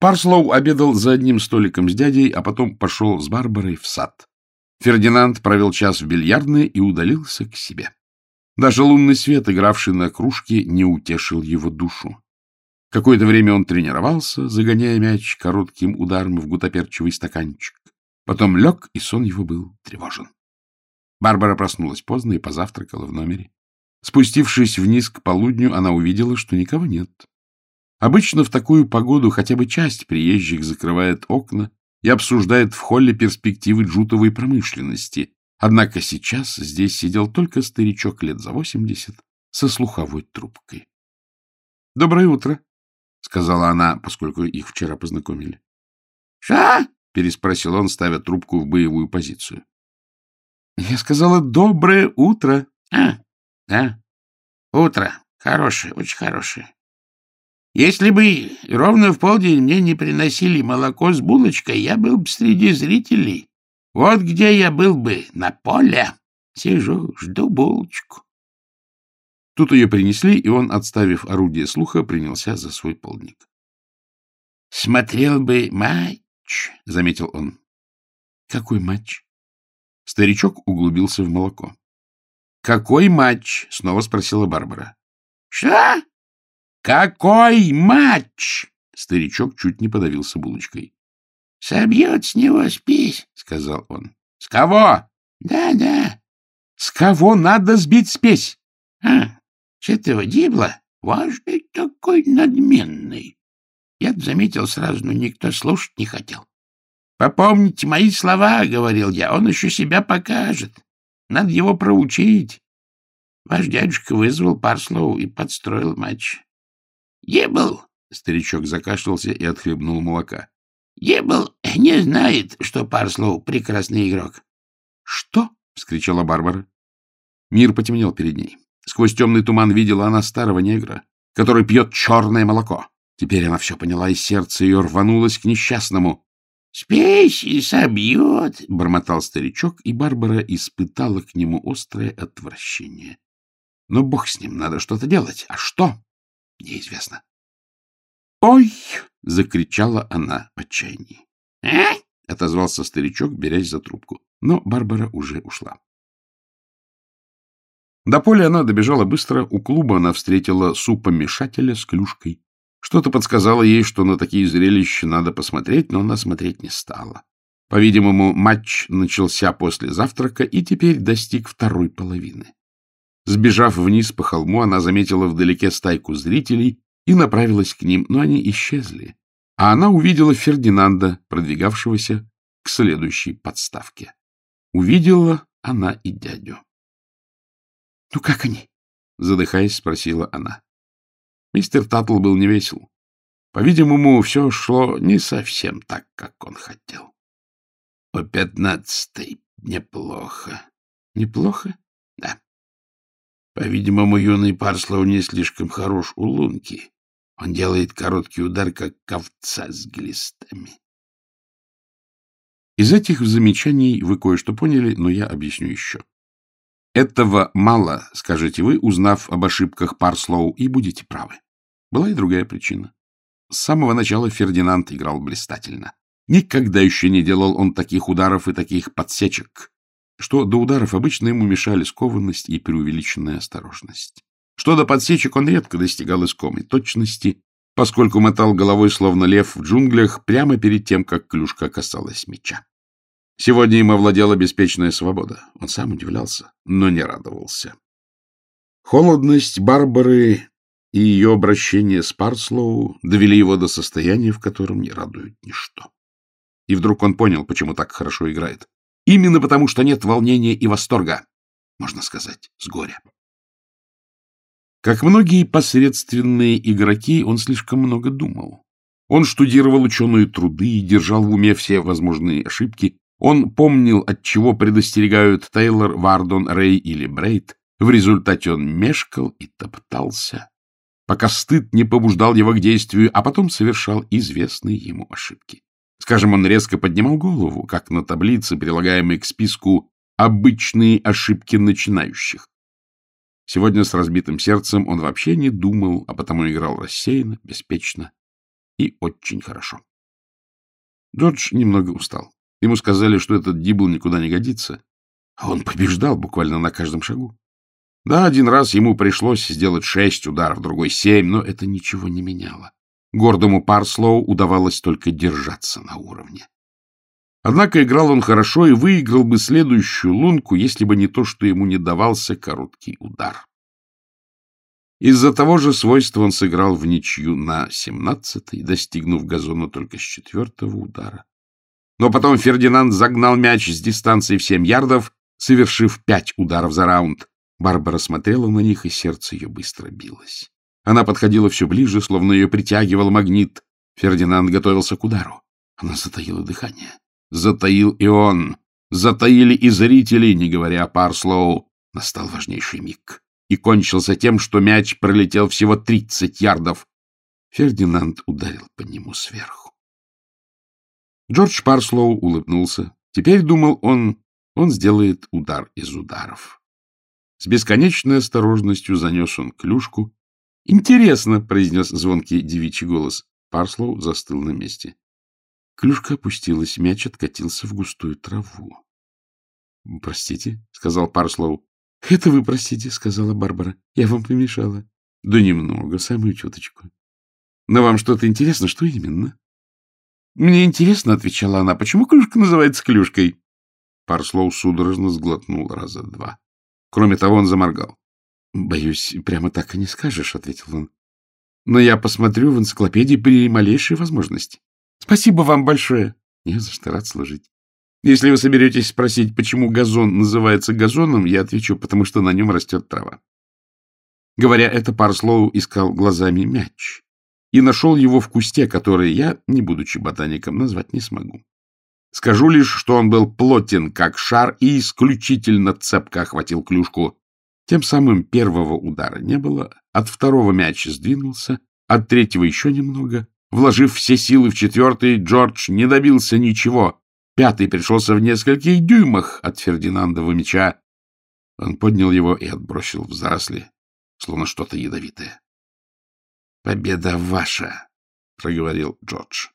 Парслоу обедал за одним столиком с дядей, а потом пошел с Барбарой в сад. Фердинанд провел час в бильярдной и удалился к себе. Даже лунный свет, игравший на кружке, не утешил его душу. Какое-то время он тренировался, загоняя мяч коротким ударом в гутоперчивый стаканчик. Потом лег, и сон его был тревожен. Барбара проснулась поздно и позавтракала в номере. Спустившись вниз к полудню, она увидела, что никого нет. Обычно в такую погоду хотя бы часть приезжих закрывает окна и обсуждает в холле перспективы джутовой промышленности. Однако сейчас здесь сидел только старичок лет за восемьдесят со слуховой трубкой. — Доброе утро, — сказала она, поскольку их вчера познакомили. — Ша? — переспросил он, ставя трубку в боевую позицию. — Я сказала «доброе утро». — А, да. Утро. Хорошее, очень хорошее. Если бы ровно в полдень мне не приносили молоко с булочкой, я был бы среди зрителей. Вот где я был бы, на поле. Сижу, жду булочку. Тут ее принесли, и он, отставив орудие слуха, принялся за свой полдник. — Смотрел бы матч, — заметил он. — Какой матч? Старичок углубился в молоко. — Какой матч? — снова спросила Барбара. — Что? «Какой матч?» Старичок чуть не подавился булочкой. «Собьет с него спесь», — сказал он. «С кого?» «Да-да». «С кого надо сбить спесь?» «А, с этого дибла? Важный такой надменный». Я заметил сразу, но никто слушать не хотел. «Попомните мои слова», — говорил я, — «он еще себя покажет. Надо его проучить». Ваш дядюшка вызвал Парслоу и подстроил матч. Ебл, — старичок закашлялся и отхлебнул молока. — Ебл не знает, что Парслоу — прекрасный игрок. — Что? — вскричала Барбара. Мир потемнел перед ней. Сквозь темный туман видела она старого негра, который пьет черное молоко. Теперь она все поняла, и сердце ее рванулось к несчастному. — Спесь и собьет, — бормотал старичок, и Барбара испытала к нему острое отвращение. Но бог с ним, надо что-то делать. А что? Неизвестно. «Ой!» — закричала она в отчаянии. «А?» — отозвался старичок, берясь за трубку. Но Барбара уже ушла. До поля она добежала быстро. У клуба она встретила супомешателя с клюшкой. Что-то подсказало ей, что на такие зрелища надо посмотреть, но она смотреть не стала. По-видимому, матч начался после завтрака и теперь достиг второй половины. Сбежав вниз по холму, она заметила вдалеке стайку зрителей и направилась к ним, но они исчезли. А она увидела Фердинанда, продвигавшегося к следующей подставке. Увидела она и дядю. — Ну, как они? — задыхаясь, спросила она. Мистер Таттл был невесел. По-видимому, все шло не совсем так, как он хотел. — По пятнадцатой неплохо. — Неплохо? Да. По-видимому, юный Парслоу не слишком хорош у лунки. Он делает короткий удар, как ковца с глистами. Из этих замечаний вы кое-что поняли, но я объясню еще. Этого мало, скажете вы, узнав об ошибках Парслоу, и будете правы. Была и другая причина. С самого начала Фердинанд играл блистательно. Никогда еще не делал он таких ударов и таких подсечек что до ударов обычно ему мешали скованность и преувеличенная осторожность. Что до подсечек он редко достигал искомой точности, поскольку мотал головой, словно лев в джунглях, прямо перед тем, как клюшка касалась меча. Сегодня им овладела беспечная свобода. Он сам удивлялся, но не радовался. Холодность Барбары и ее обращение с Парслоу довели его до состояния, в котором не радует ничто. И вдруг он понял, почему так хорошо играет. Именно потому, что нет волнения и восторга, можно сказать, с горя. Как многие посредственные игроки, он слишком много думал. Он штудировал ученые труды и держал в уме все возможные ошибки. Он помнил, от чего предостерегают Тейлор, Вардон, Рэй или Брейт. В результате он мешкал и топтался, пока стыд не побуждал его к действию, а потом совершал известные ему ошибки. Скажем, он резко поднимал голову, как на таблице, прилагаемой к списку «Обычные ошибки начинающих». Сегодня с разбитым сердцем он вообще не думал, а потому играл рассеянно, беспечно и очень хорошо. Джордж немного устал. Ему сказали, что этот дибл никуда не годится, а он побеждал буквально на каждом шагу. Да, один раз ему пришлось сделать шесть ударов, другой семь, но это ничего не меняло. Гордому Парслоу удавалось только держаться на уровне. Однако играл он хорошо и выиграл бы следующую лунку, если бы не то, что ему не давался короткий удар. Из-за того же свойства он сыграл в ничью на семнадцатый, достигнув газона только с четвертого удара. Но потом Фердинанд загнал мяч с дистанции в семь ярдов, совершив пять ударов за раунд. Барбара смотрела на них, и сердце ее быстро билось. Она подходила все ближе, словно ее притягивал магнит. Фердинанд готовился к удару. Она затаила дыхание. Затаил и он. Затаили и зрители, не говоря о Парслоу. Настал важнейший миг. И кончился тем, что мяч пролетел всего тридцать ярдов. Фердинанд ударил по нему сверху. Джордж Парслоу улыбнулся. Теперь, думал он, он сделает удар из ударов. С бесконечной осторожностью занес он клюшку. — Интересно, — произнес звонкий девичий голос. Парслоу застыл на месте. Клюшка опустилась, мяч откатился в густую траву. — Простите, — сказал Парслоу. — Это вы простите, — сказала Барбара. — Я вам помешала. — Да немного, самую чуточку. — Но вам что-то интересно? Что именно? — Мне интересно, — отвечала она, — почему клюшка называется клюшкой? Парслоу судорожно сглотнул раза два. Кроме того, он заморгал. — Боюсь, прямо так и не скажешь, — ответил он. — Но я посмотрю в энциклопедии при малейшей возможности. — Спасибо вам большое. — Не за что рад служить. Если вы соберетесь спросить, почему газон называется газоном, я отвечу, потому что на нем растет трава. Говоря это, Парслоу искал глазами мяч и нашел его в кусте, который я, не будучи ботаником, назвать не смогу. Скажу лишь, что он был плотен, как шар, и исключительно цепко охватил клюшку. Тем самым первого удара не было, от второго мяч сдвинулся, от третьего еще немного. Вложив все силы в четвертый, Джордж не добился ничего. Пятый пришелся в нескольких дюймах от Фердинандова мяча. Он поднял его и отбросил в заросли, словно что-то ядовитое. — Победа ваша, — проговорил Джордж.